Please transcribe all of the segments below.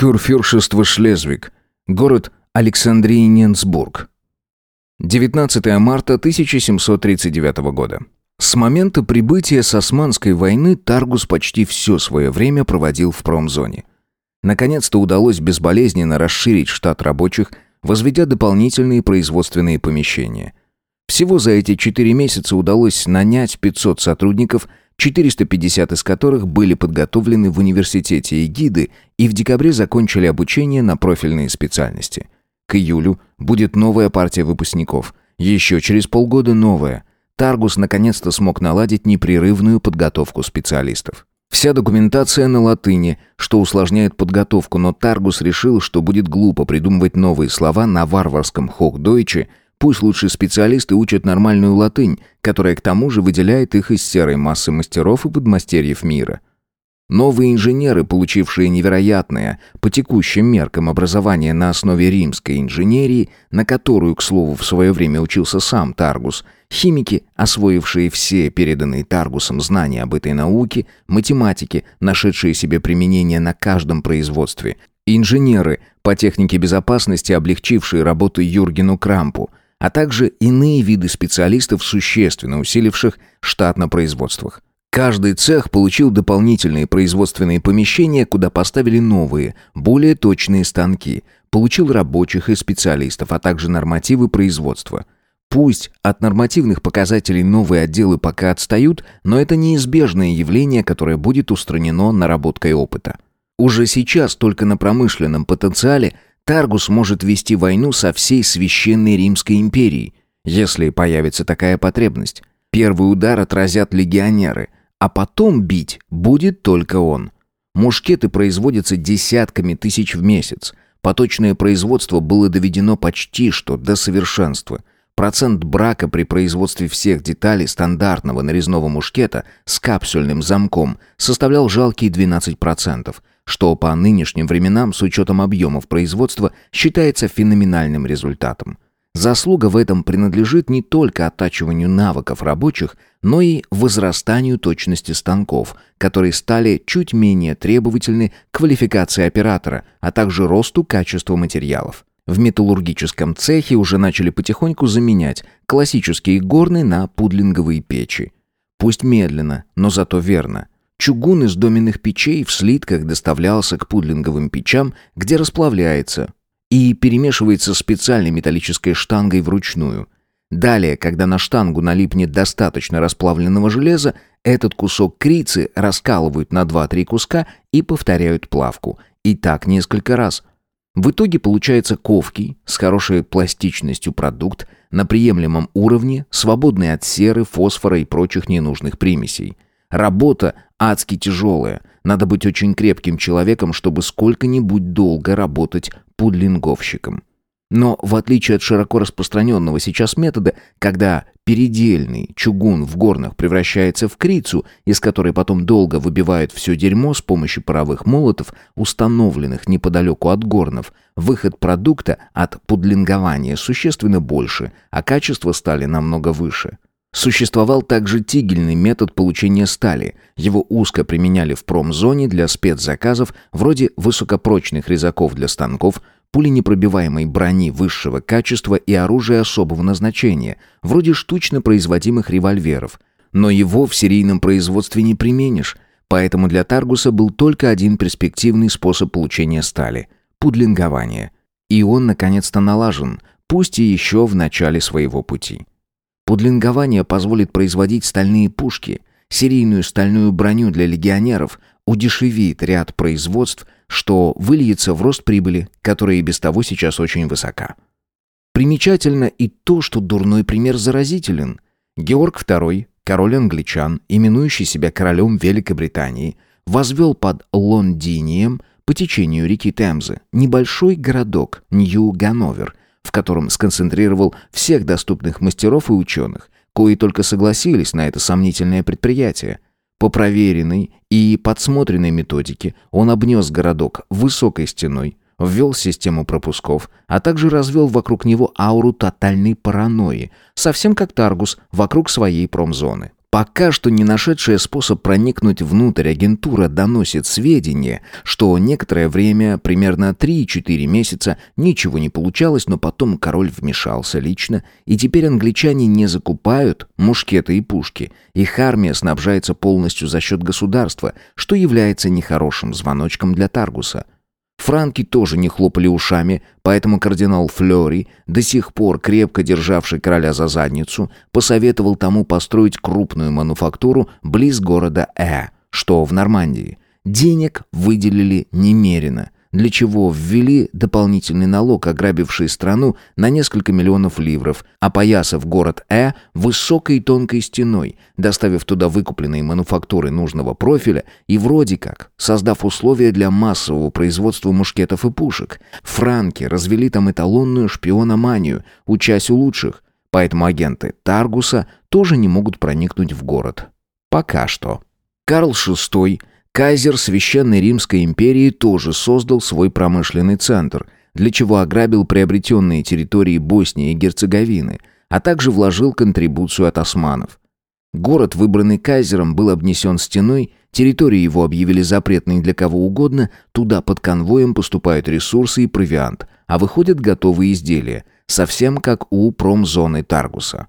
Курфюршество Шлезвиг. Город Александрийненсбург. 19 марта 1739 года. С момента прибытия с Османской войны Таргус почти все свое время проводил в промзоне. Наконец-то удалось безболезненно расширить штат рабочих, возведя дополнительные производственные помещения. Всего за эти четыре месяца удалось нанять 500 сотрудников, 450 из которых были подготовлены в университете Эгиды и в декабре закончили обучение на профильные специальности. К июлю будет новая партия выпускников, еще через полгода новая. Таргус наконец-то смог наладить непрерывную подготовку специалистов. Вся документация на латыни, что усложняет подготовку, но Таргус решил, что будет глупо придумывать новые слова на варварском хохдойче, Пусть лучше специалисты учат нормальную латынь, которая к тому же выделяет их из серой массы мастеров и подмастерьев мира. Новые инженеры, получившие невероятное, по текущим меркам, образование на основе римской инженерии, на которую, к слову, в свое время учился сам Таргус, химики, освоившие все переданные Таргусом знания об этой науке, математики, нашедшие себе применение на каждом производстве, инженеры, по технике безопасности, облегчившие работу Юргену Крампу – а также иные виды специалистов, существенно усиливших штат на производствах. Каждый цех получил дополнительные производственные помещения, куда поставили новые, более точные станки, получил рабочих и специалистов, а также нормативы производства. Пусть от нормативных показателей новые отделы пока отстают, но это неизбежное явление, которое будет устранено наработкой опыта. Уже сейчас только на промышленном потенциале – Таргус может вести войну со всей священной Римской империей, если появится такая потребность. Первый удар отразят легионеры, а потом бить будет только он. Мушкеты производятся десятками тысяч в месяц. Поточное производство было доведено почти что до совершенства. Процент брака при производстве всех деталей стандартного нарезного мушкета с капсульным замком составлял жалкие 12%, что по нынешним временам с учетом объемов производства считается феноменальным результатом. Заслуга в этом принадлежит не только оттачиванию навыков рабочих, но и возрастанию точности станков, которые стали чуть менее требовательны к квалификации оператора, а также росту качества материалов. В металлургическом цехе уже начали потихоньку заменять классические горны на пудлинговые печи. Пусть медленно, но зато верно. Чугун из доменных печей в слитках доставлялся к пудлинговым печам, где расплавляется и перемешивается специальной металлической штангой вручную. Далее, когда на штангу налипнет достаточно расплавленного железа, этот кусок крицы раскалывают на 2-3 куска и повторяют плавку. И так несколько раз. В итоге получается ковкий, с хорошей пластичностью продукт, на приемлемом уровне, свободный от серы, фосфора и прочих ненужных примесей – Работа адски тяжелая. Надо быть очень крепким человеком, чтобы сколько-нибудь долго работать пудлинговщиком. Но в отличие от широко распространенного сейчас метода, когда передельный чугун в горнах превращается в крицу, из которой потом долго выбивают все дерьмо с помощью паровых молотов, установленных неподалеку от горнов, выход продукта от пудлингования существенно больше, а качество стали намного выше. Существовал также тигельный метод получения стали. Его узко применяли в промзоне для спецзаказов вроде высокопрочных резаков для станков, пуленепробиваемой брони высшего качества и оружия особого назначения, вроде штучно производимых револьверов. Но его в серийном производстве не применишь, поэтому для Таргуса был только один перспективный способ получения стали – пудлингование. И он наконец-то налажен, пусть и еще в начале своего пути. Пудлингование позволит производить стальные пушки, серийную стальную броню для легионеров, удешевит ряд производств, что выльется в рост прибыли, которая и без того сейчас очень высока. Примечательно и то, что дурной пример заразителен. Георг II, король англичан, именующий себя королем Великобритании, возвел под Лондинием по течению реки Темзы небольшой городок Нью-Ганновер, в котором сконцентрировал всех доступных мастеров и ученых, кои только согласились на это сомнительное предприятие. По проверенной и подсмотренной методике он обнес городок высокой стеной, ввел систему пропусков, а также развел вокруг него ауру тотальной паранойи, совсем как Таргус вокруг своей промзоны. Пока что не нашедшая способ проникнуть внутрь агентура доносит сведения, что некоторое время, примерно 3-4 месяца, ничего не получалось, но потом король вмешался лично, и теперь англичане не закупают мушкеты и пушки. Их армия снабжается полностью за счет государства, что является нехорошим звоночком для Таргуса. Франки тоже не хлопали ушами, поэтому кардинал Флёри, до сих пор крепко державший короля за задницу, посоветовал тому построить крупную мануфактуру близ города Э, что в Нормандии. Денег выделили немерено – для чего ввели дополнительный налог, ограбивший страну на несколько миллионов ливров, опоясав город Э высокой тонкой стеной, доставив туда выкупленные мануфактуры нужного профиля и вроде как создав условия для массового производства мушкетов и пушек. Франки развели там эталонную шпиономанию, учась у лучших, поэтому агенты Таргуса тоже не могут проникнуть в город. Пока что. Карл VI Кайзер Священной Римской империи тоже создал свой промышленный центр, для чего ограбил приобретенные территории Боснии и Герцеговины, а также вложил контрибуцию от османов. Город, выбранный кайзером, был обнесен стеной, территорию его объявили запретной для кого угодно, туда под конвоем поступают ресурсы и провиант, а выходят готовые изделия, совсем как у промзоны Таргуса.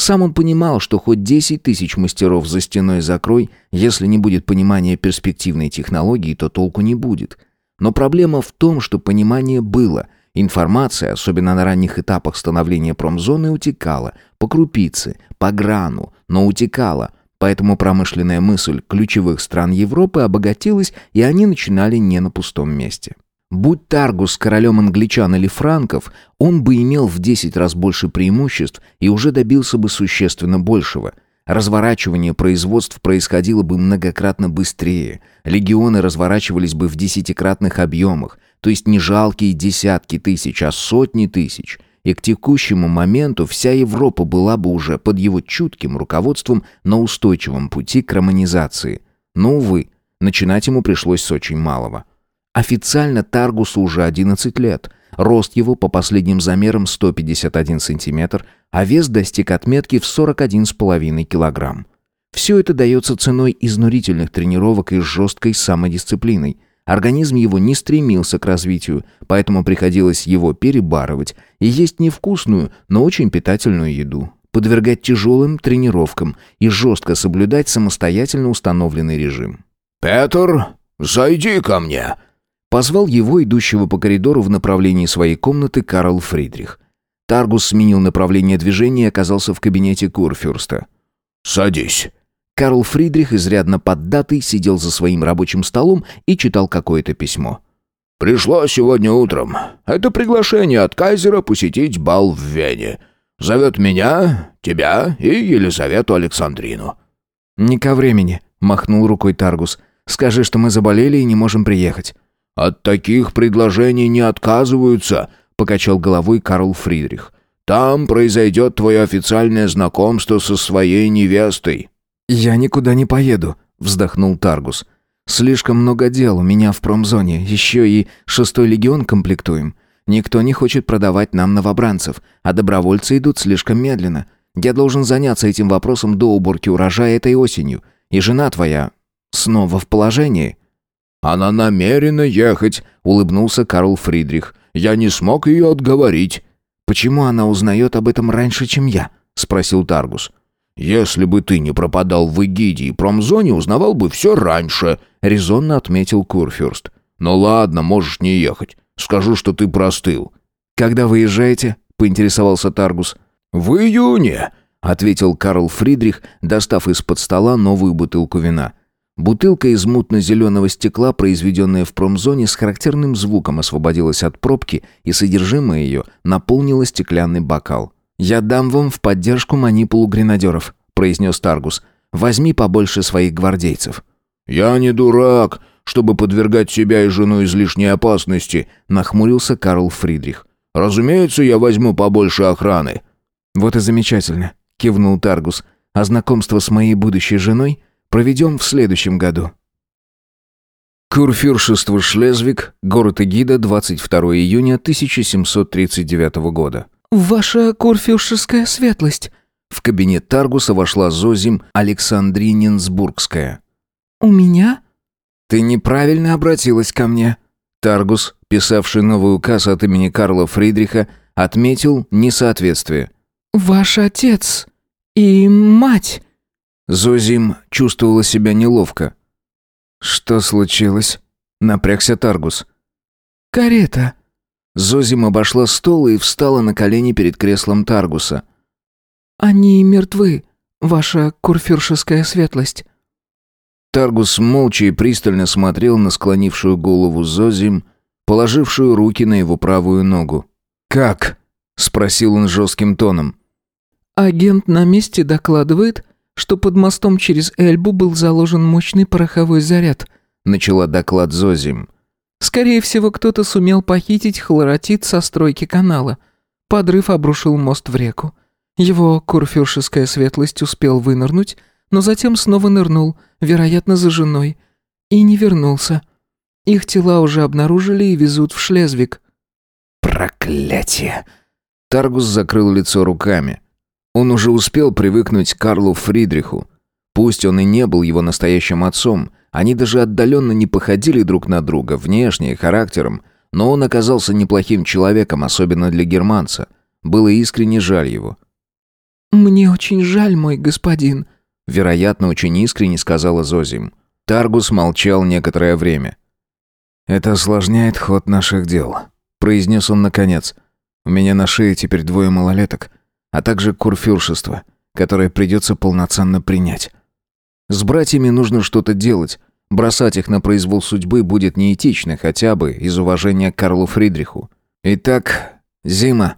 Сам он понимал, что хоть 10 тысяч мастеров за стеной закрой, если не будет понимания перспективной технологии, то толку не будет. Но проблема в том, что понимание было. Информация, особенно на ранних этапах становления промзоны, утекала. По крупице, по грану, но утекала. Поэтому промышленная мысль ключевых стран Европы обогатилась, и они начинали не на пустом месте. Будь Таргус королем англичан или франков, он бы имел в 10 раз больше преимуществ и уже добился бы существенно большего. Разворачивание производств происходило бы многократно быстрее, легионы разворачивались бы в десятикратных объемах, то есть не жалкие десятки тысяч, а сотни тысяч. И к текущему моменту вся Европа была бы уже под его чутким руководством на устойчивом пути к романизации. Но, увы, начинать ему пришлось с очень малого. Официально Таргусу уже 11 лет. Рост его по последним замерам 151 сантиметр, а вес достиг отметки в 41,5 килограмм. Все это дается ценой изнурительных тренировок и жесткой самодисциплиной. Организм его не стремился к развитию, поэтому приходилось его перебарывать и есть невкусную, но очень питательную еду, подвергать тяжелым тренировкам и жестко соблюдать самостоятельно установленный режим. «Петр, зайди ко мне!» Позвал его, идущего по коридору в направлении своей комнаты, Карл Фридрих. Таргус сменил направление движения и оказался в кабинете Курфюрста. «Садись». Карл Фридрих, изрядно поддатый, сидел за своим рабочим столом и читал какое-то письмо. «Пришло сегодня утром. Это приглашение от кайзера посетить бал в Вене. Зовет меня, тебя и Елизавету Александрину». «Не ко времени», — махнул рукой Таргус. «Скажи, что мы заболели и не можем приехать». «От таких предложений не отказываются», — покачал головой Карл Фридрих. «Там произойдет твое официальное знакомство со своей невестой». «Я никуда не поеду», — вздохнул Таргус. «Слишком много дел у меня в промзоне, еще и шестой легион комплектуем. Никто не хочет продавать нам новобранцев, а добровольцы идут слишком медленно. Я должен заняться этим вопросом до уборки урожая этой осенью. И жена твоя снова в положении». «Она намерена ехать», — улыбнулся Карл Фридрих. «Я не смог ее отговорить». «Почему она узнает об этом раньше, чем я?» — спросил Таргус. «Если бы ты не пропадал в Эгиде и промзоне, узнавал бы все раньше», — резонно отметил Курфюрст. «Ну ладно, можешь не ехать. Скажу, что ты простыл». «Когда выезжаете?» — поинтересовался Таргус. «В июне», — ответил Карл Фридрих, достав из-под стола новую бутылку вина. Бутылка из мутно-зеленого стекла, произведенная в промзоне, с характерным звуком освободилась от пробки, и содержимое ее наполнило стеклянный бокал. «Я дам вам в поддержку манипулу гренадеров», — произнес Таргус. «Возьми побольше своих гвардейцев». «Я не дурак, чтобы подвергать себя и жену излишней опасности», — нахмурился Карл Фридрих. «Разумеется, я возьму побольше охраны». «Вот и замечательно», — кивнул Таргус. «А знакомство с моей будущей женой проведем в следующем году. Курфюршество Шлезвиг, город Эгида, 22 июня 1739 года. «Ваша курфюршеская светлость!» В кабинет Таргуса вошла Зозим Александрининсбургская. «У меня?» «Ты неправильно обратилась ко мне». Таргус, писавший новый указ от имени Карла Фридриха, отметил несоответствие. «Ваш отец и мать». Зозим чувствовала себя неловко. «Что случилось?» — напрягся Таргус. «Карета». Зозим обошла стол и встала на колени перед креслом Таргуса. «Они мертвы, ваша курфюршеская светлость». Таргус молча и пристально смотрел на склонившую голову Зозим, положившую руки на его правую ногу. «Как?» — спросил он жестким тоном. «Агент на месте докладывает, что под мостом через Эльбу был заложен мощный пороховой заряд», — начала доклад Зозим. «Скорее всего, кто-то сумел похитить хлоротит со стройки канала. Подрыв обрушил мост в реку. Его курфюршеская светлость успел вынырнуть, но затем снова нырнул, вероятно, за женой, и не вернулся. Их тела уже обнаружили и везут в Шлезвик». «Проклятие!» Таргус закрыл лицо руками. Он уже успел привыкнуть к Карлу Фридриху. Пусть он и не был его настоящим отцом, они даже отдаленно не походили друг на друга, внешне и характером, но он оказался неплохим человеком, особенно для германца. Было искренне жаль его. «Мне очень жаль, мой господин», — вероятно, очень искренне сказала Зозим. Таргус молчал некоторое время. «Это осложняет ход наших дел», — произнес он наконец. «У меня на шее теперь двое малолеток, а также курфюршество, которое придется полноценно принять. С братьями нужно что-то делать. Бросать их на произвол судьбы будет неэтично, хотя бы из уважения к Карлу Фридриху. Итак, Зима.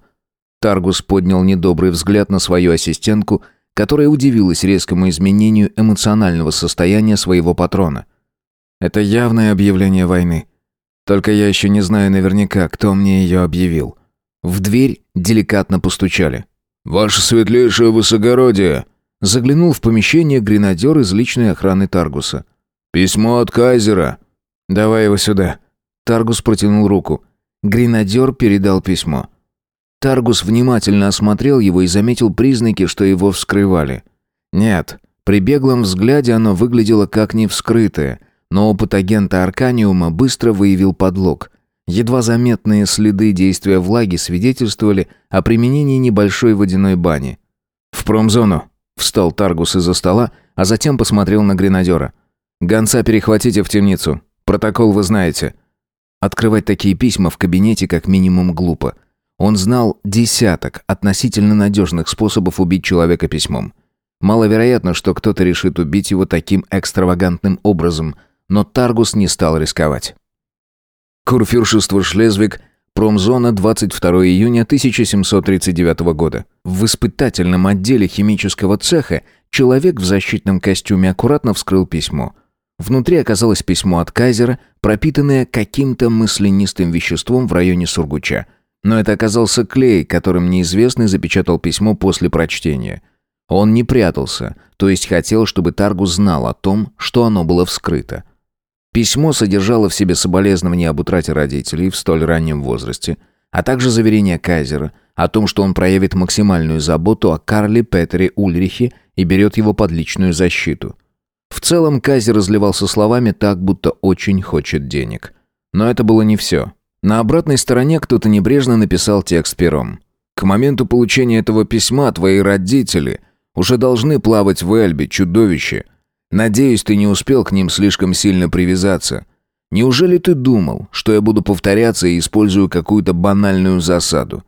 Таргус поднял недобрый взгляд на свою ассистентку, которая удивилась резкому изменению эмоционального состояния своего патрона. Это явное объявление войны. Только я еще не знаю наверняка, кто мне ее объявил. В дверь деликатно постучали. «Ваше светлейшее высокородие!» Заглянул в помещение гренадер из личной охраны Таргуса. «Письмо от кайзера». «Давай его сюда». Таргус протянул руку. Гренадер передал письмо. Таргус внимательно осмотрел его и заметил признаки, что его вскрывали. Нет, при беглом взгляде оно выглядело как невскрытое, но опыт агента Арканиума быстро выявил подлог. Едва заметные следы действия влаги свидетельствовали о применении небольшой водяной бани. «В промзону», — встал Таргус из-за стола, а затем посмотрел на гренадера. «Гонца перехватите в темницу. Протокол вы знаете». Открывать такие письма в кабинете как минимум глупо. Он знал десяток относительно надежных способов убить человека письмом. Маловероятно, что кто-то решит убить его таким экстравагантным образом, но Таргус не стал рисковать. Курфюршество Шлезвиг, промзона, 22 июня 1739 года. В испытательном отделе химического цеха человек в защитном костюме аккуратно вскрыл письмо. Внутри оказалось письмо от Кайзера, пропитанное каким-то мысленистым веществом в районе Сургуча. Но это оказался клей, которым неизвестный запечатал письмо после прочтения. Он не прятался, то есть хотел, чтобы Таргус знал о том, что оно было вскрыто. Письмо содержало в себе соболезнования об утрате родителей в столь раннем возрасте, а также заверение Кайзера о том, что он проявит максимальную заботу о Карле Петере Ульрихе и берет его под личную защиту. В целом Кайзер разливался словами так, будто очень хочет денег. Но это было не все. На обратной стороне кто-то небрежно написал текст пером. «К моменту получения этого письма твои родители уже должны плавать в Эльбе, чудовище, Надеюсь, ты не успел к ним слишком сильно привязаться. Неужели ты думал, что я буду повторяться и использую какую-то банальную засаду?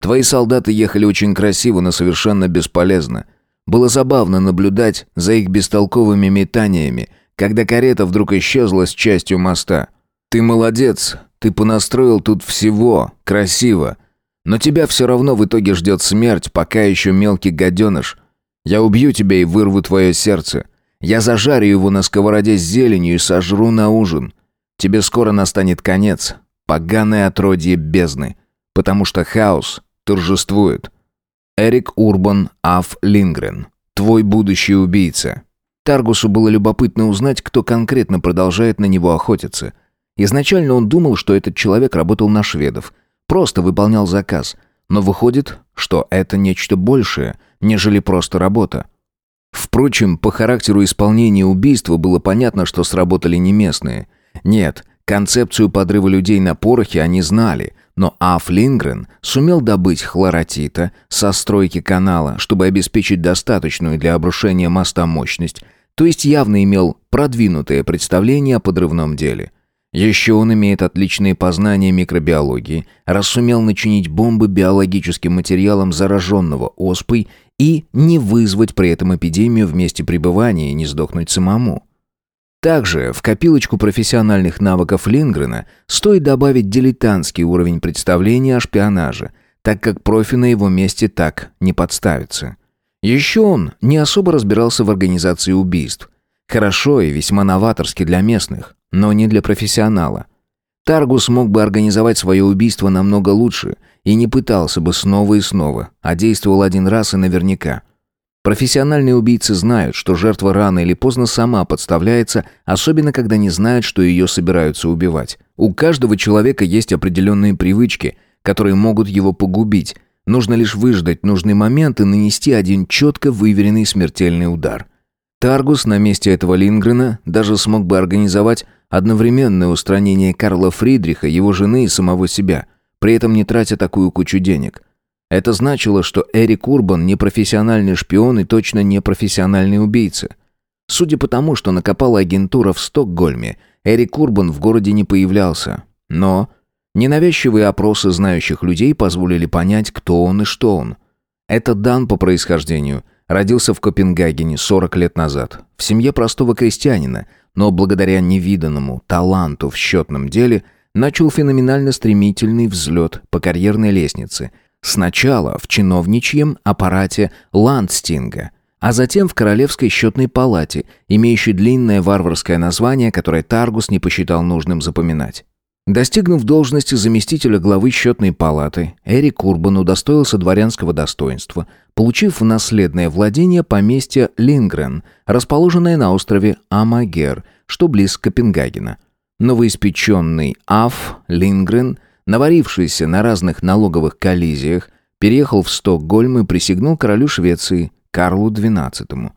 Твои солдаты ехали очень красиво, но совершенно бесполезно. Было забавно наблюдать за их бестолковыми метаниями, когда карета вдруг исчезла с частью моста. Ты молодец, ты понастроил тут всего, красиво. Но тебя все равно в итоге ждет смерть, пока еще мелкий гаденыш. Я убью тебя и вырву твое сердце. Я зажарю его на сковороде с зеленью и сожру на ужин. Тебе скоро настанет конец, поганое отродье бездны, потому что хаос торжествует. Эрик Урбан Аф Лингрен, твой будущий убийца. Таргусу было любопытно узнать, кто конкретно продолжает на него охотиться. Изначально он думал, что этот человек работал на шведов, просто выполнял заказ, но выходит, что это нечто большее, нежели просто работа. Впрочем, по характеру исполнения убийства было понятно, что сработали не местные. Нет, концепцию подрыва людей на порохе они знали, но Аф Лингрен сумел добыть хлоротита со стройки канала, чтобы обеспечить достаточную для обрушения моста мощность, то есть явно имел продвинутое представление о подрывном деле. Еще он имеет отличные познания микробиологии, раз сумел начинить бомбы биологическим материалом зараженного оспой и не вызвать при этом эпидемию в месте пребывания и не сдохнуть самому. Также в копилочку профессиональных навыков Лингрена стоит добавить дилетантский уровень представления о шпионаже, так как профи на его месте так не подставится. Еще он не особо разбирался в организации убийств. Хорошо и весьма новаторски для местных, но не для профессионала. Таргус мог бы организовать свое убийство намного лучше и не пытался бы снова и снова, а действовал один раз и наверняка. Профессиональные убийцы знают, что жертва рано или поздно сама подставляется, особенно когда не знают, что ее собираются убивать. У каждого человека есть определенные привычки, которые могут его погубить, Нужно лишь выждать нужный момент и нанести один четко выверенный смертельный удар. Таргус на месте этого Лингрена даже смог бы организовать одновременное устранение Карла Фридриха, его жены и самого себя, при этом не тратя такую кучу денег. Это значило, что Эрик Урбан не профессиональный шпион и точно не профессиональный убийца. Судя по тому, что накопала агентура в Стокгольме, Эрик Урбан в городе не появлялся. Но Ненавязчивые опросы знающих людей позволили понять, кто он и что он. Это Дан по происхождению. Родился в Копенгагене 40 лет назад, в семье простого крестьянина, но благодаря невиданному таланту в счетном деле начал феноменально стремительный взлет по карьерной лестнице. Сначала в чиновничьем аппарате Ландстинга, а затем в Королевской счетной палате, имеющей длинное варварское название, которое Таргус не посчитал нужным запоминать. Достигнув должности заместителя главы счетной палаты, Эрик Урбан удостоился дворянского достоинства, получив в наследное владение поместье Лингрен, расположенное на острове Амагер, что близ Копенгагена. Новоиспеченный Аф Лингрен, наварившийся на разных налоговых коллизиях, переехал в Стокгольм и присягнул королю Швеции Карлу XII.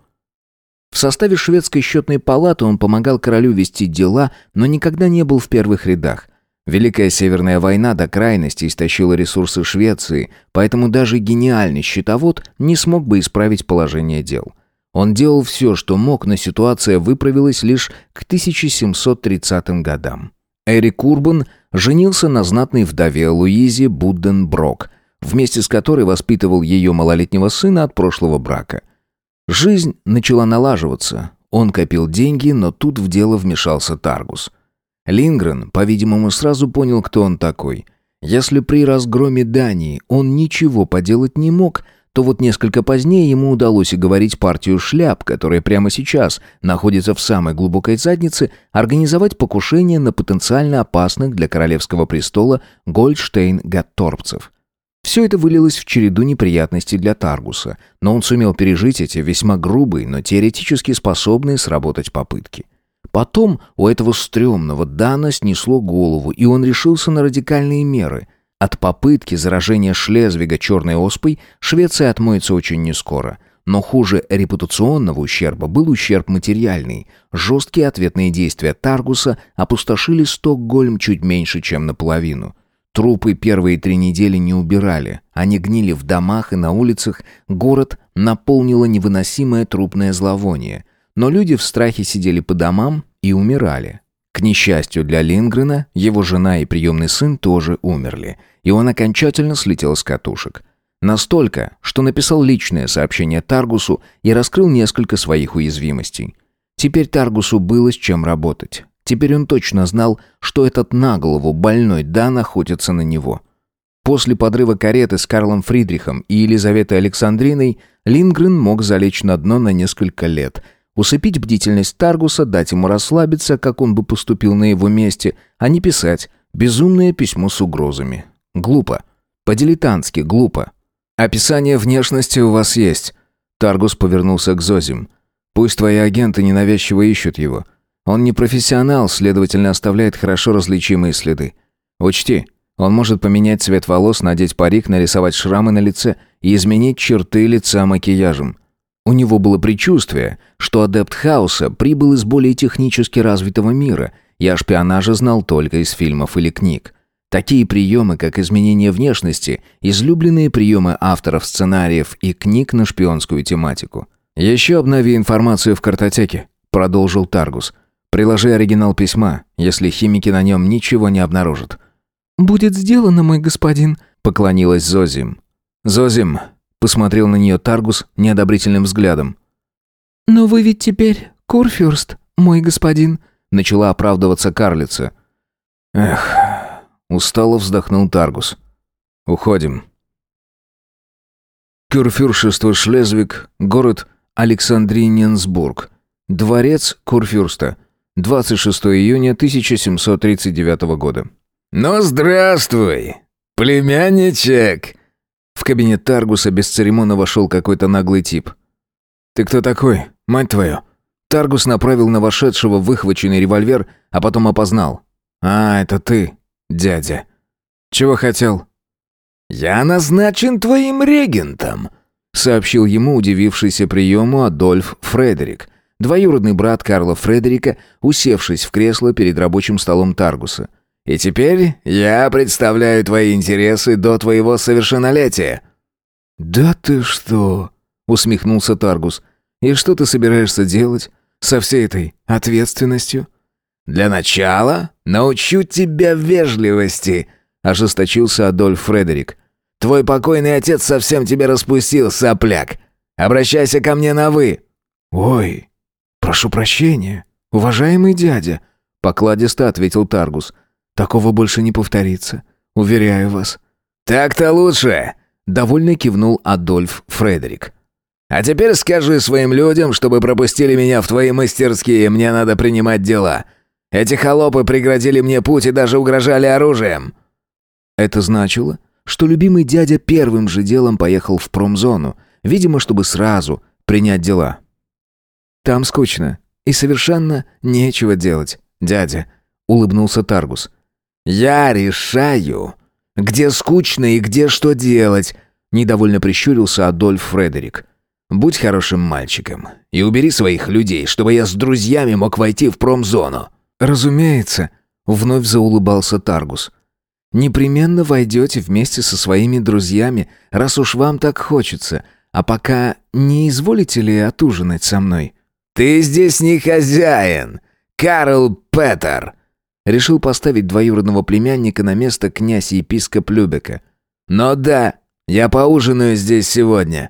В составе шведской счетной палаты он помогал королю вести дела, но никогда не был в первых рядах – Великая Северная война до крайности истощила ресурсы Швеции, поэтому даже гениальный счетовод не смог бы исправить положение дел. Он делал все, что мог, но ситуация выправилась лишь к 1730 годам. Эрик Урбан женился на знатной вдове Луизе Будденброк, вместе с которой воспитывал ее малолетнего сына от прошлого брака. Жизнь начала налаживаться. Он копил деньги, но тут в дело вмешался Таргус – Лингрен, по-видимому, сразу понял, кто он такой. Если при разгроме Дании он ничего поделать не мог, то вот несколько позднее ему удалось уговорить партию шляп, которая прямо сейчас находится в самой глубокой заднице, организовать покушение на потенциально опасных для королевского престола Гольдштейн-Гатторпцев. Все это вылилось в череду неприятностей для Таргуса, но он сумел пережить эти весьма грубые, но теоретически способные сработать попытки. Потом у этого стрёмного Дана снесло голову, и он решился на радикальные меры. От попытки заражения Шлезвига черной оспой Швеция отмоется очень нескоро. Но хуже репутационного ущерба был ущерб материальный. Жесткие ответные действия Таргуса опустошили Стокгольм чуть меньше, чем наполовину. Трупы первые три недели не убирали. Они гнили в домах и на улицах. Город наполнило невыносимое трупное зловоние. Но люди в страхе сидели по домам и умирали. К несчастью для Лингрена, его жена и приемный сын тоже умерли, и он окончательно слетел с катушек. Настолько, что написал личное сообщение Таргусу и раскрыл несколько своих уязвимостей. Теперь Таргусу было с чем работать. Теперь он точно знал, что этот наголову больной да находится на него. После подрыва кареты с Карлом Фридрихом и Елизаветой Александриной Лингрен мог залечь на дно на несколько лет – Усыпить бдительность Таргуса, дать ему расслабиться, как он бы поступил на его месте, а не писать безумное письмо с угрозами. Глупо. По-дилетантски глупо. «Описание внешности у вас есть». Таргус повернулся к Зозим. «Пусть твои агенты ненавязчиво ищут его. Он не профессионал, следовательно, оставляет хорошо различимые следы. Учти, Он может поменять цвет волос, надеть парик, нарисовать шрамы на лице и изменить черты лица макияжем. У него было предчувствие, что адепт хаоса прибыл из более технически развитого мира и о шпионаже знал только из фильмов или книг. Такие приемы, как изменение внешности, излюбленные приемы авторов сценариев и книг на шпионскую тематику. «Еще обнови информацию в картотеке», — продолжил Таргус. «Приложи оригинал письма, если химики на нем ничего не обнаружат». «Будет сделано, мой господин», — поклонилась Зозим. «Зозим», — посмотрел на нее Таргус неодобрительным взглядом. «Но вы ведь теперь Курфюрст, мой господин», — начала оправдываться карлица. «Эх, Устало вздохнул Таргус. «Уходим». Курфюршество Шлезвиг, город Александриненсбург. Дворец Курфюрста. 26 июня 1739 года. «Ну, здравствуй, племянничек!» Кабинет Таргуса без церемона вошел какой-то наглый тип. «Ты кто такой, мать твою?» Таргус направил на вошедшего выхваченный револьвер, а потом опознал. «А, это ты дядя. Чего хотел?» «Я назначен твоим регентом», — сообщил ему удивившийся приему Адольф Фредерик, двоюродный брат Карла Фредерика, усевшись в кресло перед рабочим столом Таргуса. «И теперь я представляю твои интересы до твоего совершеннолетия». «Да ты что?» — усмехнулся Таргус. «И что ты собираешься делать со всей этой ответственностью?» «Для начала научу тебя вежливости», — ожесточился Адольф Фредерик. «Твой покойный отец совсем тебя распустил, сопляк. Обращайся ко мне на «вы». «Ой, прошу прощения, уважаемый дядя», — покладисто ответил Таргус. «Такого больше не повторится, уверяю вас». «Так-то лучше», — довольно кивнул Адольф Фредерик. «А теперь скажи своим людям, чтобы пропустили меня в твои мастерские, мне надо принимать дела. Эти холопы преградили мне путь и даже угрожали оружием». Это значило, что любимый дядя первым же делом поехал в промзону, видимо, чтобы сразу принять дела. «Там скучно и совершенно нечего делать, дядя», — улыбнулся Таргус. «Я решаю, где скучно и где что делать», — недовольно прищурился Адольф Фредерик. «Будь хорошим мальчиком и убери своих людей, чтобы я с друзьями мог войти в промзону». «Разумеется», — вновь заулыбался Таргус. «Непременно войдете вместе со своими друзьями, раз уж вам так хочется, а пока не изволите ли отужинать со мной?» «Ты здесь не хозяин, Карл Петер!» Решил поставить двоюродного племянника на место князь-епископ Любека. «Но да, я поужинаю здесь сегодня».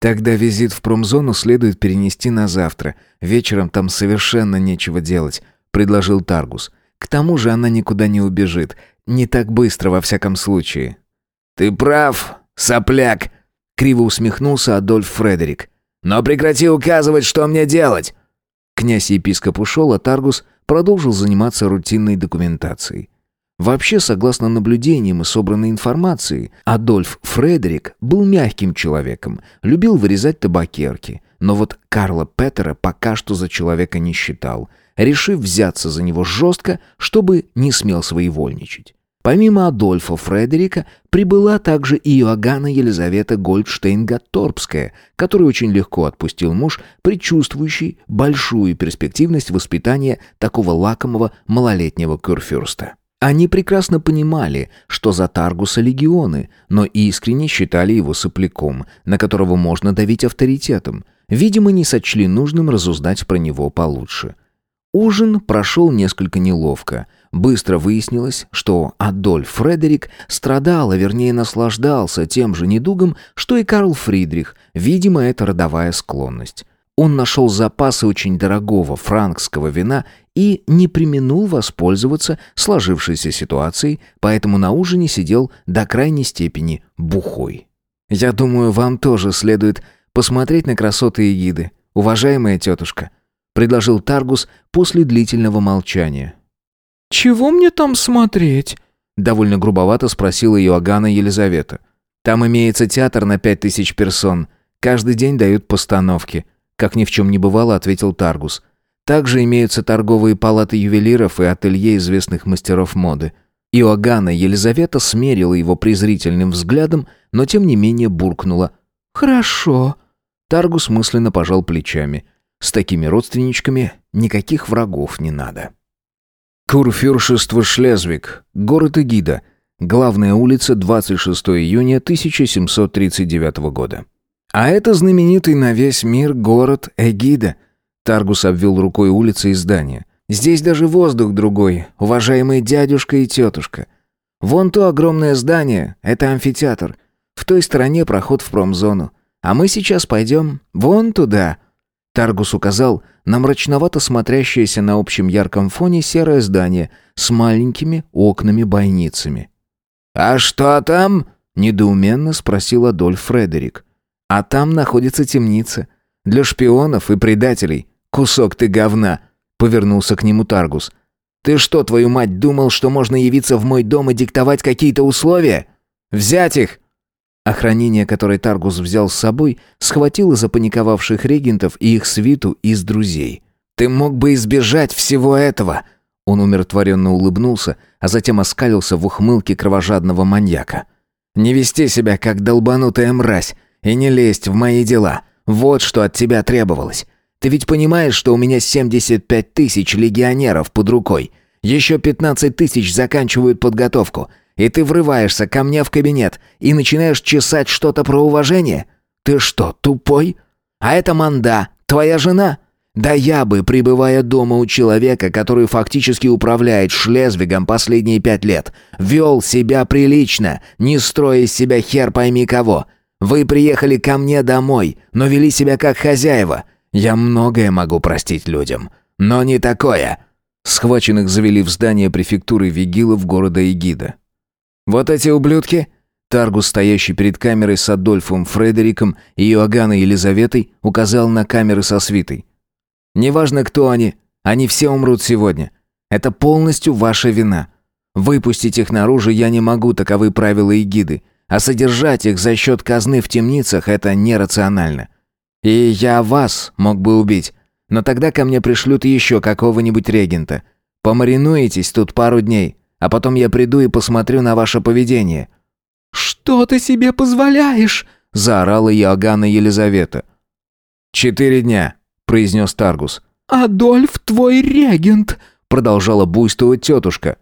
Тогда визит в промзону следует перенести на завтра. Вечером там совершенно нечего делать предложил Таргус. К тому же она никуда не убежит, не так быстро во всяком случае. Ты прав, сопляк, криво усмехнулся Адольф Фредерик. Но прекрати указывать, что мне делать. Князь-епископ ушел, а Таргус продолжил заниматься рутинной документацией. Вообще, согласно наблюдениям и собранной информации, Адольф Фредерик был мягким человеком, любил вырезать табакерки, но вот Карла Петера пока что за человека не считал – решив взяться за него жестко, чтобы не смел своевольничать. Помимо Адольфа Фредерика прибыла также и Иоганна Елизавета Гольдштейн-Гатторпская, которую очень легко отпустил муж, предчувствующий большую перспективность воспитания такого лакомого малолетнего курфюрста. Они прекрасно понимали, что за Таргуса легионы, но искренне считали его сопляком, на которого можно давить авторитетом. Видимо, не сочли нужным разузнать про него получше. Ужин прошел несколько неловко. Быстро выяснилось, что Адольф Фредерик страдал, а вернее наслаждался тем же недугом, что и Карл Фридрих. Видимо, это родовая склонность. Он нашел запасы очень дорогого франкского вина и не применул воспользоваться сложившейся ситуацией, поэтому на ужине сидел до крайней степени бухой. «Я думаю, вам тоже следует посмотреть на красоты Егиды, уважаемая тетушка», предложил Таргус после длительного молчания. «Чего мне там смотреть?» довольно грубовато спросила Иоганна Елизавета. «Там имеется театр на пять тысяч персон. Каждый день дают постановки». Как ни в чем не бывало, ответил Таргус. «Также имеются торговые палаты ювелиров и ателье известных мастеров моды». Иоганна Елизавета смерила его презрительным взглядом, но тем не менее буркнула. «Хорошо». Таргус мысленно пожал плечами. «С такими родственничками никаких врагов не надо». Курфюршество Шлезвиг, город Эгида, главная улица, 26 июня 1739 года. А это знаменитый на весь мир город Эгида. Таргус обвел рукой улицы и здания. Здесь даже воздух другой, уважаемый дядюшка и тетушка. Вон то огромное здание, это амфитеатр. В той стороне проход в промзону. А мы сейчас пойдем вон туда». Таргус указал на мрачновато смотрящееся на общем ярком фоне серое здание с маленькими окнами-бойницами. «А что там?» — недоуменно спросил Адольф Фредерик. А там находится темница. Для шпионов и предателей. Кусок ты говна!» Повернулся к нему Таргус. «Ты что, твою мать, думал, что можно явиться в мой дом и диктовать какие-то условия? Взять их!» Охранение, которое Таргус взял с собой, схватило запаниковавших регентов и их свиту из друзей. «Ты мог бы избежать всего этого!» Он умиротворенно улыбнулся, а затем оскалился в ухмылке кровожадного маньяка. «Не вести себя, как долбанутая мразь, и не лезть в мои дела. Вот что от тебя требовалось. Ты ведь понимаешь, что у меня 75 тысяч легионеров под рукой. Еще 15 тысяч заканчивают подготовку. И ты врываешься ко мне в кабинет и начинаешь чесать что-то про уважение? Ты что, тупой? А это Манда, твоя жена? Да я бы, пребывая дома у человека, который фактически управляет Шлезвигом последние пять лет, вел себя прилично, не строя из себя хер пойми кого. Вы приехали ко мне домой, но вели себя как хозяева. Я многое могу простить людям, но не такое». Схваченных завели в здание префектуры Вигилов города Эгида. «Вот эти ублюдки?» Таргус, стоящий перед камерой с Адольфом Фредериком и Иоганной Елизаветой, указал на камеры со свитой. «Неважно, кто они, они все умрут сегодня. Это полностью ваша вина. Выпустить их наружу я не могу, таковы правила Эгиды. А содержать их за счет казны в темницах – это нерационально. И я вас мог бы убить, но тогда ко мне пришлют еще какого-нибудь регента. Помаринуетесь тут пару дней, а потом я приду и посмотрю на ваше поведение». «Что ты себе позволяешь?» – заорала Иоганна Елизавета. «Четыре дня», – произнес Таргус. «Адольф твой регент», – продолжала буйствовать тетушка.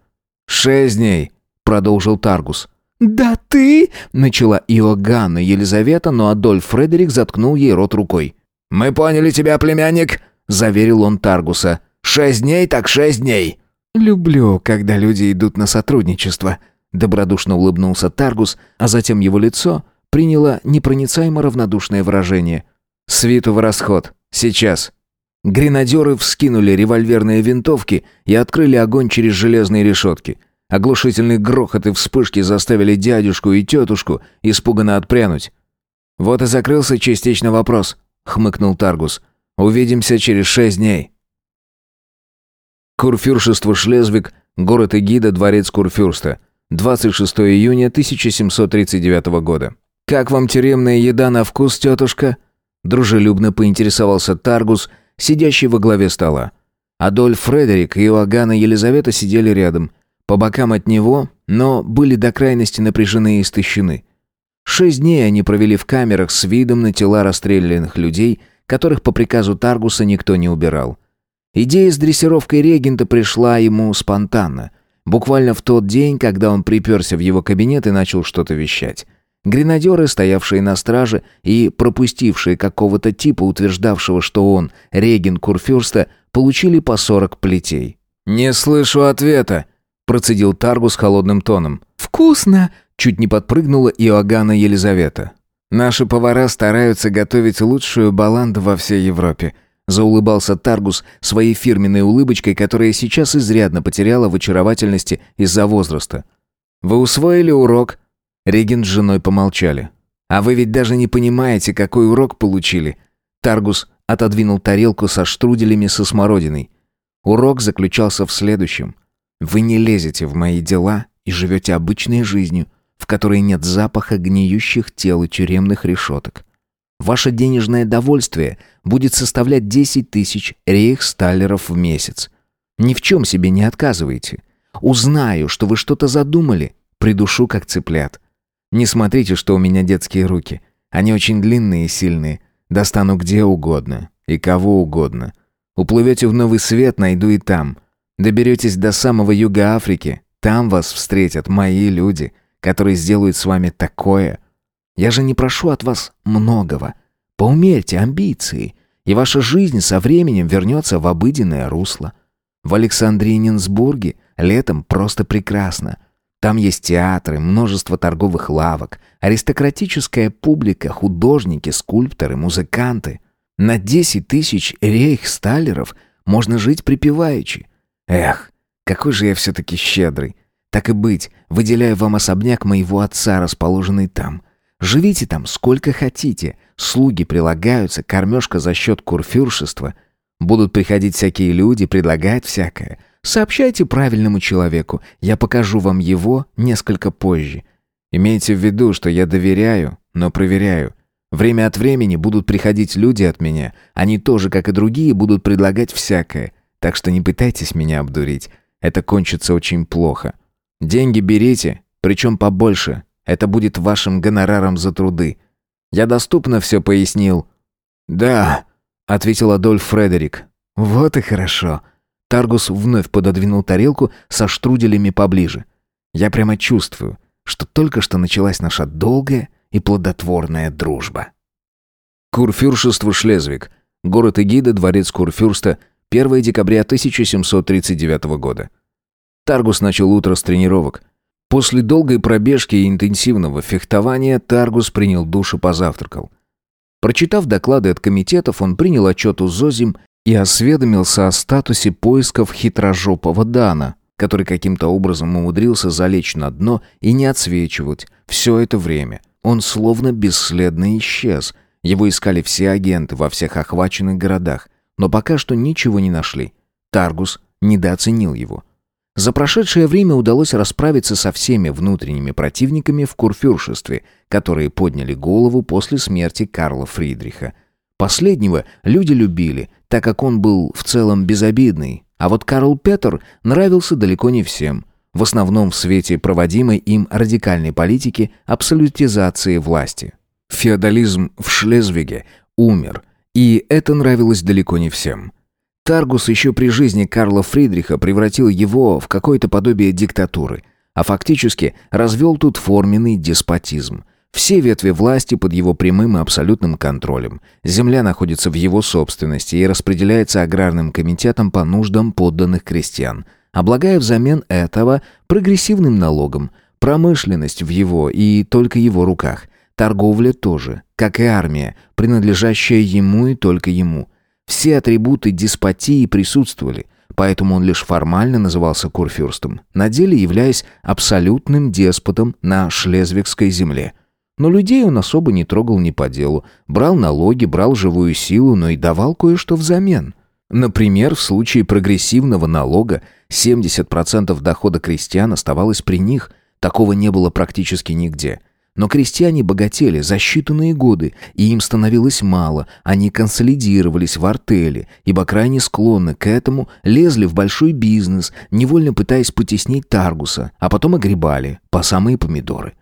«Шесть дней», – продолжил Таргус. «Да ты...» — начала Иоганна Елизавета, но Адольф Фредерик заткнул ей рот рукой. «Мы поняли тебя, племянник», — заверил он Таргуса. «Шесть дней так шесть дней». «Люблю, когда люди идут на сотрудничество», — добродушно улыбнулся Таргус, а затем его лицо приняло непроницаемо равнодушное выражение. «Свиту в расход. Сейчас». Гренадеры вскинули револьверные винтовки и открыли огонь через железные решетки — Оглушительный грохот и вспышки заставили дядюшку и тетушку испуганно отпрянуть. «Вот и закрылся частично вопрос», — хмыкнул Таргус. «Увидимся через шесть дней». Курфюршество Шлезвиг, город Эгида, дворец Курфюрста. 26 июня 1739 года. «Как вам тюремная еда на вкус, тетушка?» Дружелюбно поинтересовался Таргус, сидящий во главе стола. Адольф Фредерик и Иоганна Елизавета сидели рядом — по бокам от него, но были до крайности напряжены и истощены. Шесть дней они провели в камерах с видом на тела расстрелянных людей, которых по приказу Таргуса никто не убирал. Идея с дрессировкой регента пришла ему спонтанно, буквально в тот день, когда он приперся в его кабинет и начал что-то вещать. Гренадеры, стоявшие на страже и пропустившие какого-то типа, утверждавшего, что он регент Курфюрста, получили по сорок плетей. «Не слышу ответа», Процедил Таргус холодным тоном. «Вкусно!» Чуть не подпрыгнула Иоганна Елизавета. «Наши повара стараются готовить лучшую баланду во всей Европе», заулыбался Таргус своей фирменной улыбочкой, которая сейчас изрядно потеряла в очаровательности из-за возраста. «Вы усвоили урок?» Реген с женой помолчали. «А вы ведь даже не понимаете, какой урок получили». Таргус отодвинул тарелку со штруделями со смородиной. Урок заключался в следующем. Вы не лезете в мои дела и живете обычной жизнью, в которой нет запаха гниющих тел и тюремных решеток. Ваше денежное довольствие будет составлять 10 тысяч рейхсталлеров в месяц. Ни в чем себе не отказывайте. Узнаю, что вы что-то задумали, придушу как цыплят. Не смотрите, что у меня детские руки. Они очень длинные и сильные. Достану где угодно и кого угодно. Уплывете в новый свет, найду и там. Доберетесь до самого юга Африки, там вас встретят мои люди, которые сделают с вами такое. Я же не прошу от вас многого. Поумерьте амбиции, и ваша жизнь со временем вернется в обыденное русло. В Александрии Нинсбурге летом просто прекрасно. Там есть театры, множество торговых лавок, аристократическая публика, художники, скульпторы, музыканты. На 10 тысяч рейхсталеров можно жить припеваючи. Эх, какой же я все-таки щедрый. Так и быть, выделяю вам особняк моего отца, расположенный там. Живите там сколько хотите. Слуги прилагаются, кормежка за счет курфюршества. Будут приходить всякие люди, предлагать всякое. Сообщайте правильному человеку. Я покажу вам его несколько позже. Имейте в виду, что я доверяю, но проверяю. Время от времени будут приходить люди от меня. Они тоже, как и другие, будут предлагать всякое. Так что не пытайтесь меня обдурить. Это кончится очень плохо. Деньги берите, причем побольше. Это будет вашим гонораром за труды. Я доступно все пояснил». «Да», — ответил Адольф Фредерик. «Вот и хорошо». Таргус вновь пододвинул тарелку со штруделями поближе. «Я прямо чувствую, что только что началась наша долгая и плодотворная дружба». Курфюршество Шлезвиг. Город Эгида, дворец Курфюрста. 1 декабря 1739 года. Таргус начал утро с тренировок. После долгой пробежки и интенсивного фехтования Таргус принял душ и позавтракал. Прочитав доклады от комитетов, он принял отчет у Зозим и осведомился о статусе поисков хитрожопого Дана, который каким-то образом умудрился залечь на дно и не отсвечивать все это время. Он словно бесследно исчез. Его искали все агенты во всех охваченных городах, но пока что ничего не нашли. Таргус недооценил его. За прошедшее время удалось расправиться со всеми внутренними противниками в курфюршестве, которые подняли голову после смерти Карла Фридриха. Последнего люди любили, так как он был в целом безобидный, а вот Карл Петер нравился далеко не всем, в основном в свете проводимой им радикальной политики абсолютизации власти. Феодализм в Шлезвиге умер, и это нравилось далеко не всем. Таргус еще при жизни Карла Фридриха превратил его в какое-то подобие диктатуры, а фактически развел тут форменный деспотизм. Все ветви власти под его прямым и абсолютным контролем. Земля находится в его собственности и распределяется аграрным комитетом по нуждам подданных крестьян, облагая взамен этого прогрессивным налогом. Промышленность в его и только его руках. Торговля тоже, как и армия, принадлежащая ему и только ему – все атрибуты деспотии присутствовали, поэтому он лишь формально назывался курфюрстом, на деле являясь абсолютным деспотом на шлезвигской земле. Но людей он особо не трогал ни по делу, брал налоги, брал живую силу, но и давал кое-что взамен. Например, в случае прогрессивного налога 70% дохода крестьян оставалось при них, такого не было практически нигде – но крестьяне богатели за считанные годы, и им становилось мало, они консолидировались в артели, ибо крайне склонны к этому, лезли в большой бизнес, невольно пытаясь потеснить Таргуса, а потом огребали по самые помидоры.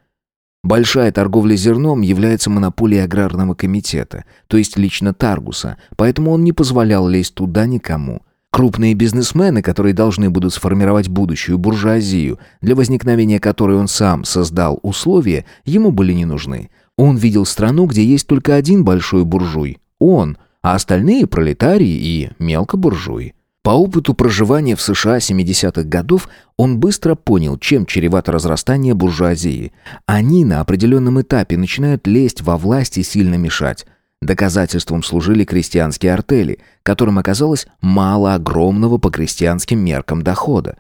Большая торговля зерном является монополией аграрного комитета, то есть лично Таргуса, поэтому он не позволял лезть туда никому – Крупные бизнесмены, которые должны будут сформировать будущую буржуазию, для возникновения которой он сам создал условия, ему были не нужны. Он видел страну, где есть только один большой буржуй – он, а остальные – пролетарии и мелкобуржуи. По опыту проживания в США 70-х годов он быстро понял, чем чревато разрастание буржуазии. Они на определенном этапе начинают лезть во власть и сильно мешать. Доказательством служили крестьянские артели, которым оказалось мало огромного по крестьянским меркам дохода.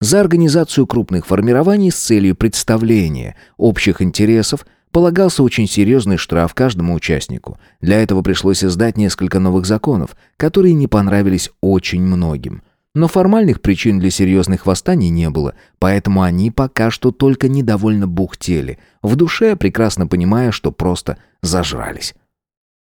За организацию крупных формирований с целью представления общих интересов полагался очень серьезный штраф каждому участнику. Для этого пришлось издать несколько новых законов, которые не понравились очень многим. Но формальных причин для серьезных восстаний не было, поэтому они пока что только недовольно бухтели, в душе прекрасно понимая, что просто зажрались.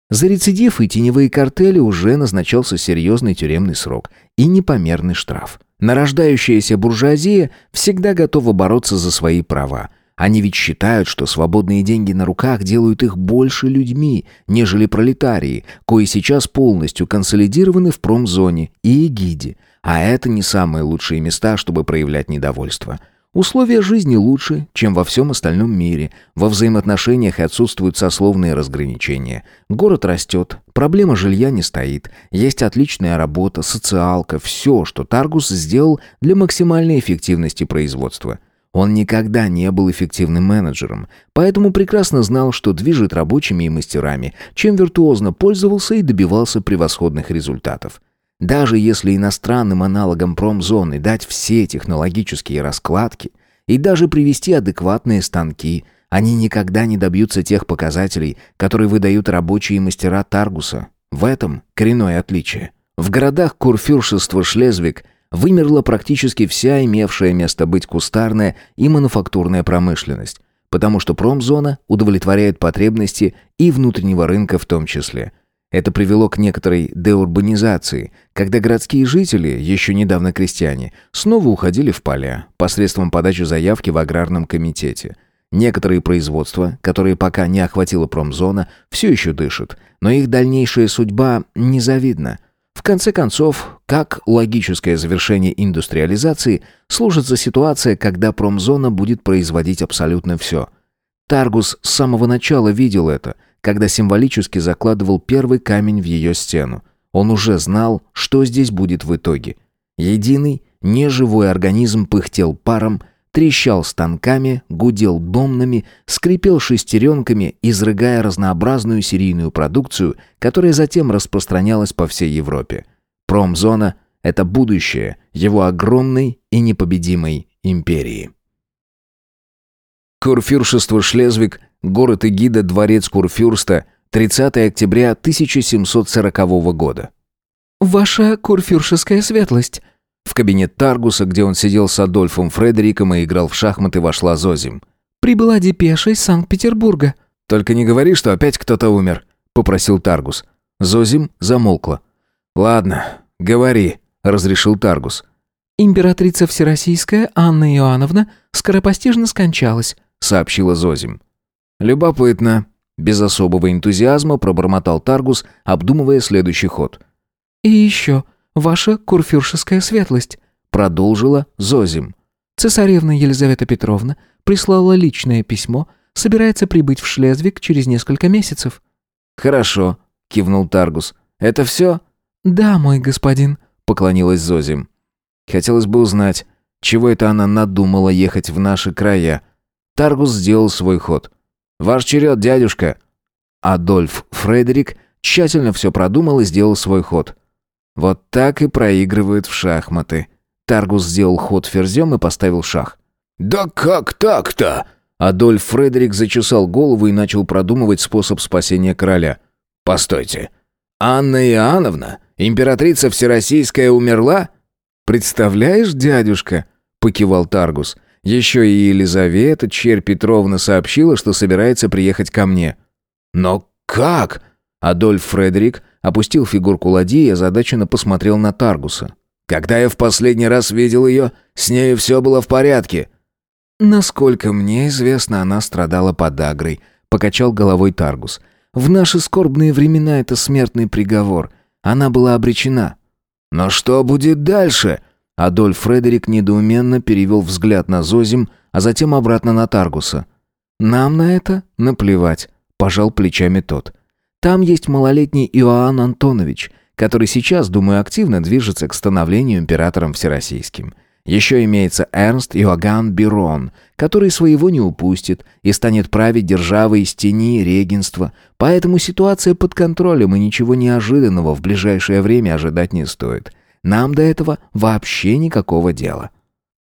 За рецидив и теневые картели уже назначался серьезный тюремный срок и непомерный штраф. Нарождающаяся буржуазия всегда готова бороться за свои права. Они ведь считают, что свободные деньги на руках делают их больше людьми, нежели пролетарии, кои сейчас полностью консолидированы в промзоне и эгиде. А это не самые лучшие места, чтобы проявлять недовольство. Условия жизни лучше, чем во всем остальном мире. Во взаимоотношениях отсутствуют сословные разграничения. Город растет, проблема жилья не стоит. Есть отличная работа, социалка, все, что Таргус сделал для максимальной эффективности производства. Он никогда не был эффективным менеджером, поэтому прекрасно знал, что движет рабочими и мастерами, чем виртуозно пользовался и добивался превосходных результатов. Даже если иностранным аналогам промзоны дать все технологические раскладки и даже привести адекватные станки, они никогда не добьются тех показателей, которые выдают рабочие мастера Таргуса. В этом коренное отличие. В городах Курфюршества Шлезвиг вымерла практически вся имевшая место быть кустарная и мануфактурная промышленность, потому что промзона удовлетворяет потребности и внутреннего рынка в том числе – это привело к некоторой деурбанизации, когда городские жители, еще недавно крестьяне, снова уходили в поля посредством подачи заявки в аграрном комитете. Некоторые производства, которые пока не охватила промзона, все еще дышат, но их дальнейшая судьба незавидна. В конце концов, как логическое завершение индустриализации, служится ситуация, когда промзона будет производить абсолютно все. Таргус с самого начала видел это – когда символически закладывал первый камень в ее стену. Он уже знал, что здесь будет в итоге. Единый, неживой организм пыхтел паром, трещал станками, гудел домнами, скрипел шестеренками, изрыгая разнообразную серийную продукцию, которая затем распространялась по всей Европе. Промзона — это будущее его огромной и непобедимой империи. Курфюршество Шлезвиг Город Эгида, дворец Курфюрста, 30 октября 1740 года. «Ваша курфюршеская светлость». В кабинет Таргуса, где он сидел с Адольфом Фредериком и играл в шахматы, вошла Зозим. «Прибыла депеша из Санкт-Петербурга». «Только не говори, что опять кто-то умер», — попросил Таргус. Зозим замолкла. «Ладно, говори», — разрешил Таргус. «Императрица Всероссийская Анна Иоанновна скоропостижно скончалась», — сообщила Зозим. «Любопытно», — без особого энтузиазма пробормотал Таргус, обдумывая следующий ход. «И еще, ваша курфюршеская светлость», — продолжила Зозим. «Цесаревна Елизавета Петровна прислала личное письмо, собирается прибыть в Шлезвик через несколько месяцев». «Хорошо», — кивнул Таргус. «Это все?» «Да, мой господин», — поклонилась Зозим. «Хотелось бы узнать, чего это она надумала ехать в наши края?» Таргус сделал свой ход. Ваш черед, дядюшка!» Адольф Фредерик тщательно все продумал и сделал свой ход. Вот так и проигрывают в шахматы. Таргус сделал ход ферзем и поставил шах. «Да как так-то?» Адольф Фредерик зачесал голову и начал продумывать способ спасения короля. «Постойте. Анна Иоанновна, императрица Всероссийская, умерла?» «Представляешь, дядюшка?» — покивал Таргус. Еще и Елизавета Черь Петровна сообщила, что собирается приехать ко мне. «Но как?» Адольф Фредерик опустил фигурку ладьи и озадаченно посмотрел на Таргуса. «Когда я в последний раз видел ее, с нею все было в порядке». «Насколько мне известно, она страдала подагрой», — покачал головой Таргус. «В наши скорбные времена это смертный приговор. Она была обречена». «Но что будет дальше?» Адольф Фредерик недоуменно перевел взгляд на Зозим, а затем обратно на Таргуса. «Нам на это наплевать», – пожал плечами тот. «Там есть малолетний Иоанн Антонович, который сейчас, думаю, активно движется к становлению императором всероссийским. Еще имеется Эрнст Иоганн Бирон, который своего не упустит и станет править державой из тени регенства, поэтому ситуация под контролем и ничего неожиданного в ближайшее время ожидать не стоит». Нам до этого вообще никакого дела.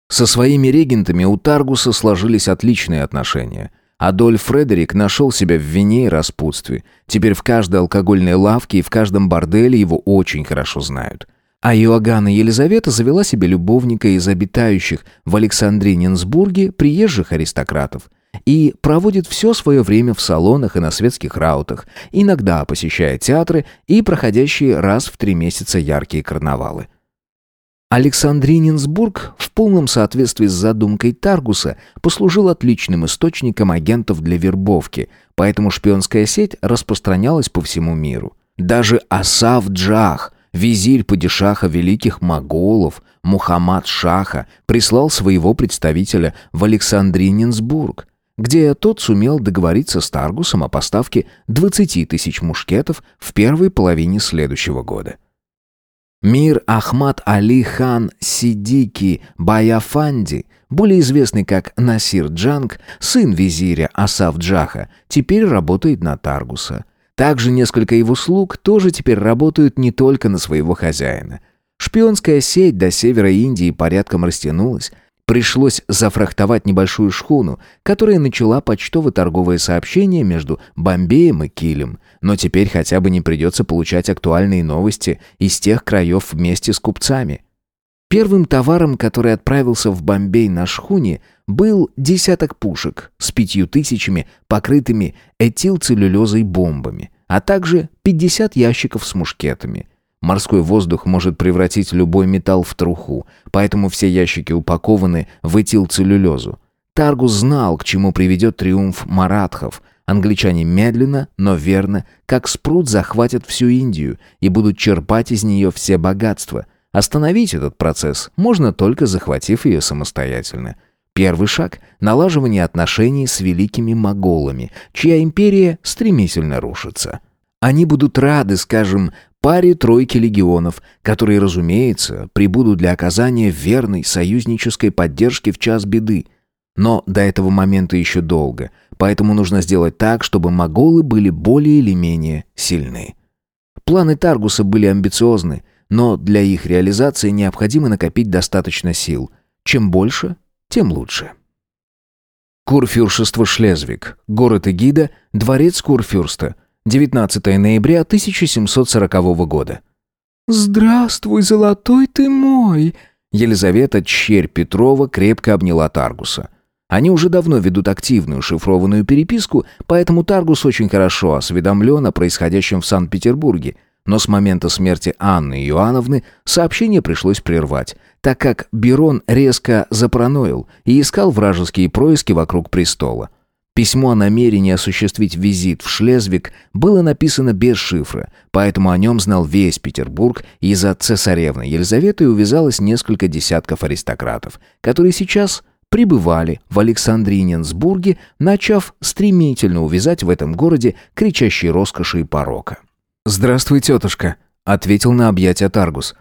Со своими регентами у Таргуса сложились отличные отношения. Адольф Фредерик нашел себя в вине и распутстве. Теперь в каждой алкогольной лавке и в каждом борделе его очень хорошо знают. А Иоганна Елизавета завела себе любовника из обитающих в Александриненсбурге приезжих аристократов и проводит все свое время в салонах и на светских раутах, иногда посещая театры и проходящие раз в три месяца яркие карнавалы. Александрининсбург в полном соответствии с задумкой Таргуса послужил отличным источником агентов для вербовки, поэтому шпионская сеть распространялась по всему миру. Даже Асав Джах, визирь падишаха великих моголов, Мухаммад Шаха, прислал своего представителя в Александрининсбург, где тот сумел договориться с Таргусом о поставке 20 тысяч мушкетов в первой половине следующего года. Мир Ахмад Али хан Сидики Баяфанди, более известный как Насир Джанг, сын визиря Асав Джаха, теперь работает на Таргуса. Также несколько его слуг тоже теперь работают не только на своего хозяина. Шпионская сеть до севера Индии порядком растянулась, Пришлось зафрахтовать небольшую шхуну, которая начала почтово-торговое сообщение между Бомбеем и Килем, но теперь хотя бы не придется получать актуальные новости из тех краев вместе с купцами. Первым товаром, который отправился в Бомбей на шхуне, был десяток пушек с пятью тысячами покрытыми этилцеллюлезой бомбами, а также 50 ящиков с мушкетами – Морской воздух может превратить любой металл в труху, поэтому все ящики упакованы в этилцеллюлезу. Таргус знал, к чему приведет триумф маратхов. Англичане медленно, но верно, как спрут, захватят всю Индию и будут черпать из нее все богатства. Остановить этот процесс можно только захватив ее самостоятельно. Первый шаг – налаживание отношений с великими моголами, чья империя стремительно рушится. Они будут рады, скажем, паре-тройке легионов, которые, разумеется, прибудут для оказания верной союзнической поддержки в час беды. Но до этого момента еще долго, поэтому нужно сделать так, чтобы моголы были более или менее сильны. Планы Таргуса были амбициозны, но для их реализации необходимо накопить достаточно сил. Чем больше, тем лучше. Курфюршество Шлезвиг, город Эгида, дворец Курфюрста – 19 ноября 1740 года. «Здравствуй, золотой ты мой!» Елизавета Черь Петрова крепко обняла Таргуса. Они уже давно ведут активную шифрованную переписку, поэтому Таргус очень хорошо осведомлен о происходящем в Санкт-Петербурге. Но с момента смерти Анны Иоанновны сообщение пришлось прервать, так как Берон резко запараноил и искал вражеские происки вокруг престола. Письмо о намерении осуществить визит в Шлезвиг было написано без шифра, поэтому о нем знал весь Петербург, и за цесаревны Елизаветой увязалось несколько десятков аристократов, которые сейчас пребывали в Александриненсбурге, начав стремительно увязать в этом городе кричащие роскоши и порока. «Здравствуй, тетушка», — ответил на объятия Таргус.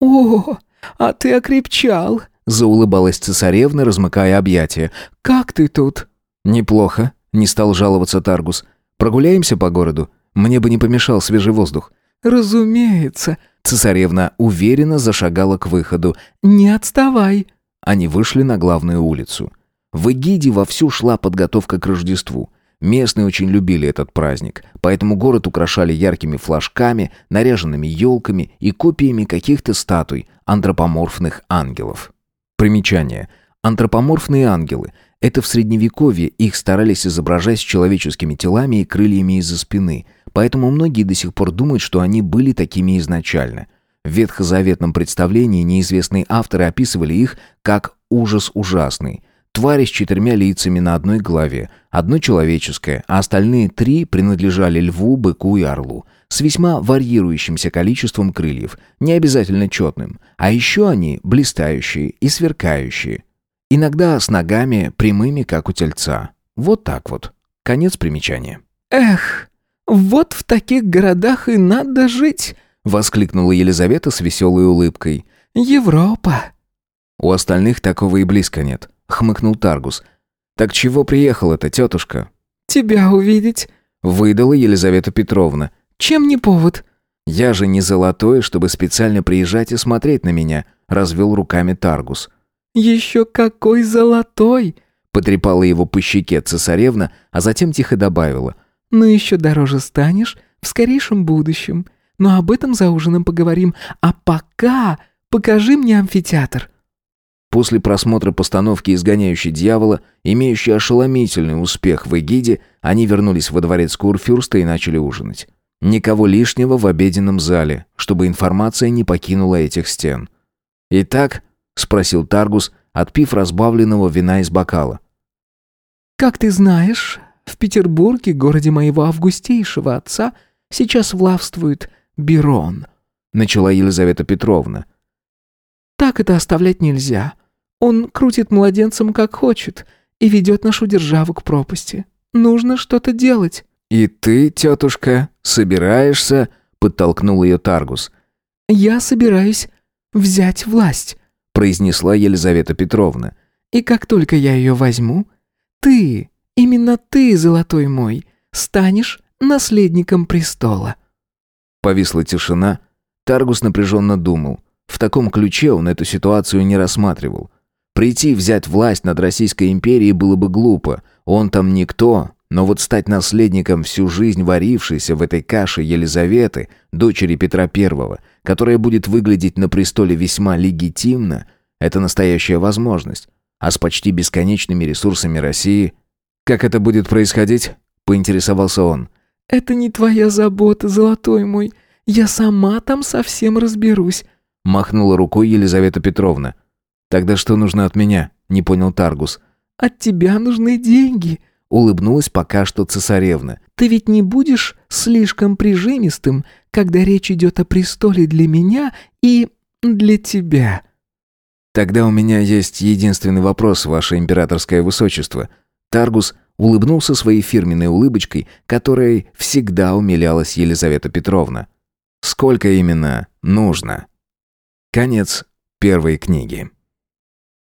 «О, а ты окрепчал», — заулыбалась цесаревна, размыкая объятия. «Как ты тут?» «Неплохо», — не стал жаловаться Таргус. «Прогуляемся по городу? Мне бы не помешал свежий воздух». «Разумеется», — цесаревна уверенно зашагала к выходу. «Не отставай». Они вышли на главную улицу. В Эгиде вовсю шла подготовка к Рождеству. Местные очень любили этот праздник, поэтому город украшали яркими флажками, наряженными елками и копиями каких-то статуй антропоморфных ангелов. Примечание. Антропоморфные ангелы это в средневековье их старались изображать с человеческими телами и крыльями из-за спины, поэтому многие до сих пор думают, что они были такими изначально. В ветхозаветном представлении неизвестные авторы описывали их как «ужас ужасный», Твари с четырьмя лицами на одной голове, одно человеческое, а остальные три принадлежали льву, быку и орлу, с весьма варьирующимся количеством крыльев, не обязательно четным, а еще они блистающие и сверкающие. Иногда с ногами прямыми, как у тельца. Вот так вот. Конец примечания. «Эх, вот в таких городах и надо жить!» — воскликнула Елизавета с веселой улыбкой. «Европа!» «У остальных такого и близко нет», — хмыкнул Таргус. «Так чего приехал эта тетушка?» «Тебя увидеть», — выдала Елизавета Петровна. «Чем не повод?» «Я же не золотой, чтобы специально приезжать и смотреть на меня», — развел руками Таргус. «Еще какой золотой!» Потрепала его по щеке цесаревна, а затем тихо добавила. «Ну еще дороже станешь в скорейшем будущем. Но об этом за ужином поговорим. А пока покажи мне амфитеатр». После просмотра постановки «Изгоняющий дьявола», имеющей ошеломительный успех в Эгиде, они вернулись во дворец Курфюрста и начали ужинать. Никого лишнего в обеденном зале, чтобы информация не покинула этих стен. «Итак?» — спросил Таргус, отпив разбавленного вина из бокала. «Как ты знаешь, в Петербурге, городе моего августейшего отца, сейчас властвует Бирон», — начала Елизавета Петровна. «Так это оставлять нельзя. Он крутит младенцем как хочет и ведет нашу державу к пропасти. Нужно что-то делать». «И ты, тетушка, собираешься?» — подтолкнул ее Таргус. «Я собираюсь взять власть», — произнесла Елизавета Петровна. «И как только я ее возьму, ты, именно ты, золотой мой, станешь наследником престола». Повисла тишина. Таргус напряженно думал. В таком ключе он эту ситуацию не рассматривал. Прийти взять власть над Российской империей было бы глупо. Он там никто, но вот стать наследником всю жизнь варившейся в этой каше Елизаветы, дочери Петра I, которая будет выглядеть на престоле весьма легитимно, это настоящая возможность. А с почти бесконечными ресурсами России... «Как это будет происходить?» — поинтересовался он. «Это не твоя забота, золотой мой. Я сама там совсем разберусь», — махнула рукой Елизавета Петровна. «Тогда что нужно от меня?» — не понял Таргус. «От тебя нужны деньги», улыбнулась пока что цесаревна. «Ты ведь не будешь слишком прижимистым, когда речь идет о престоле для меня и для тебя?» «Тогда у меня есть единственный вопрос, ваше императорское высочество». Таргус улыбнулся своей фирменной улыбочкой, которой всегда умилялась Елизавета Петровна. «Сколько именно нужно?» Конец первой книги.